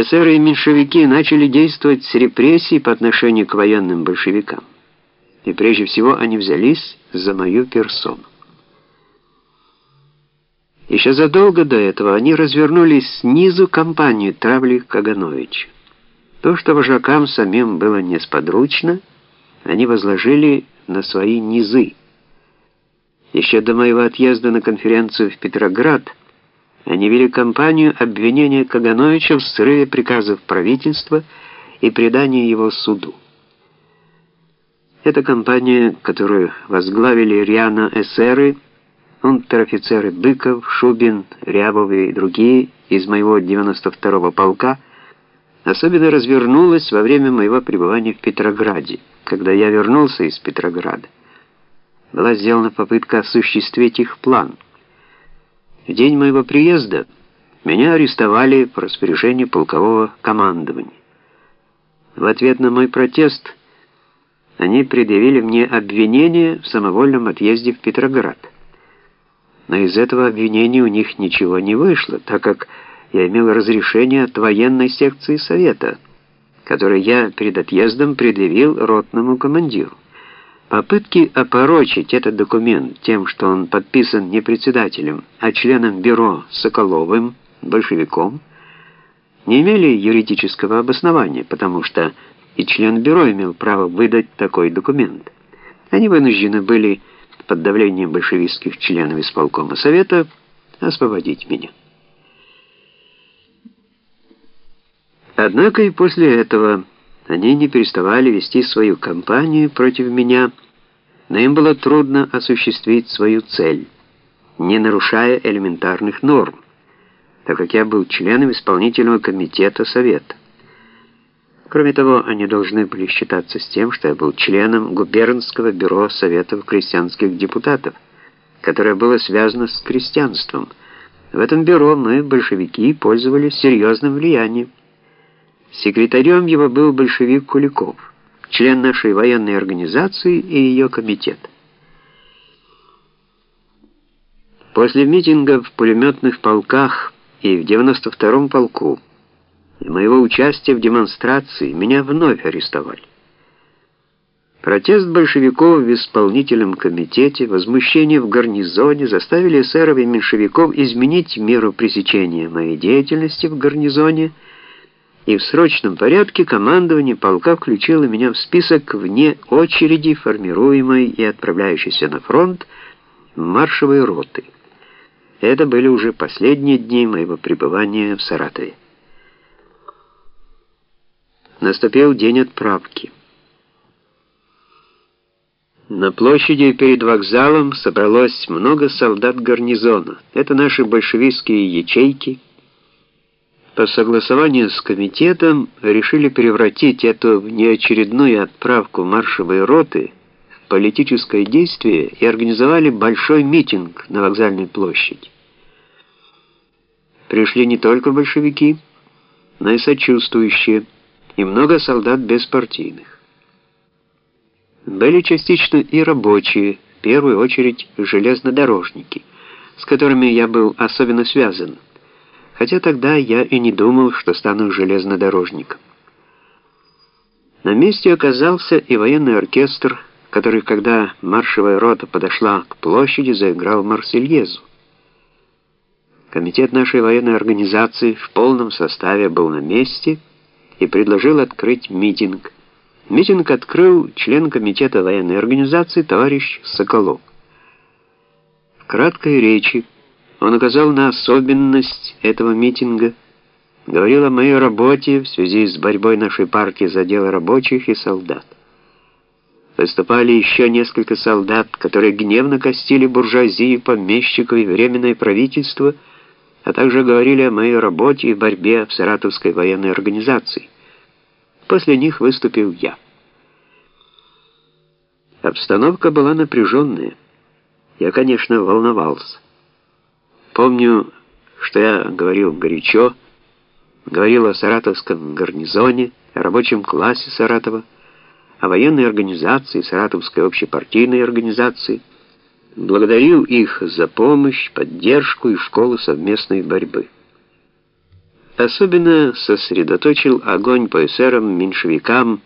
эсеры и меньшевики начали действовать с репрессией по отношению к военным большевикам. И прежде всего они взялись за мою персону. Еще задолго до этого они развернули снизу кампанию травли Кагановича. То, что вожакам самим было несподручно, они возложили на свои низы. Еще до моего отъезда на конференцию в Петроград они вели кампанию обвинения Кагановича в срыве приказов правительства и предании его суду. Эта кампания, которую возглавили рьяно эсеры, унтер-офицеры Быков, Шубин, Рябов и другие из моего 92-го полка, особенно развернулась во время моего пребывания в Петрограде, когда я вернулся из Петрограда. Была сделана попытка осуществить их план. В день моего приезда меня арестовали по распоряжению полкового командования. В ответ на мой протест они предъявили мне обвинение в самовольном отъезде в Петроград но из этого обвинения у них ничего не вышло, так как я имел разрешение от военной секции совета, которое я перед отъездом предъявил ротному командиру. Попытки опорочить этот документ тем, что он подписан не председателем, а членом бюро Соколовым, большевиком, не имели юридического обоснования, потому что и член бюро имел право выдать такой документ. Они вынуждены были под давлением большевистских членов исполкома совета освободить меня. Однако и после этого они не переставали вести свою кампанию против меня, но им было трудно осуществить свою цель, не нарушая элементарных норм, так как я был членом исполнительного комитета Совета. Кроме того, они должны были считаться с тем, что я был членом губернского бюро Советов крестьянских депутатов, которое было связано с крестьянством. В этом бюро мы, большевики, пользовались серьезным влиянием. Секретарем его был большевик Куликов, член нашей военной организации и ее комитета. После митинга в пулеметных полках и в 92-м полку и моего участия в демонстрации меня вновь арестовали. Протест большевиков в исполнительном комитете, возмущение в гарнизоне заставили эсеров и меньшевиков изменить меру пресечения моей деятельности в гарнизоне, и в срочном порядке командование полка включило меня в список вне очереди, формируемой и отправляющейся на фронт маршевой роты. Это были уже последние дни моего пребывания в Саратове. Наступил день отправки. На площади перед вокзалом собралось много солдат гарнизона. Это наши большевистские ячейки. По согласованию с комитетом решили превратить эту внеочередную отправку маршевой роты в политическое действие и организовали большой митинг на вокзальной площади. Пришли не только большевики, но и сочувствующие и много солдат беспартийных. Были частично и рабочие, в первую очередь железнодорожники, с которыми я был особенно связан, хотя тогда я и не думал, что стану железнодорожником. На месте оказался и военный оркестр, который, когда маршевая рота подошла к площади, заиграл Марсельезу. Комитет нашей военной организации в полном составе был на месте — и предложил открыть митинг. Митинг открыл член комитета военной организации товарищ Соколов. В краткой речи он указал на особенность этого митинга, говорил о моей работе в связи с борьбой нашей партии за дело рабочих и солдат. Выступали еще несколько солдат, которые гневно костили буржуазию, помещиков и временное правительство, а также говорили о моей работе и борьбе в Саратовской военной организации. После них выступил я. Обстановка была напряженная. Я, конечно, волновался. Помню, что я говорил горячо, говорил о саратовском гарнизоне, о рабочем классе Саратова, о военной организации, Саратовской общепартийной организации, благодарил их за помощь, поддержку и школу совместной борьбы. особенно сосредоточил огонь по эсерам, меньшевикам,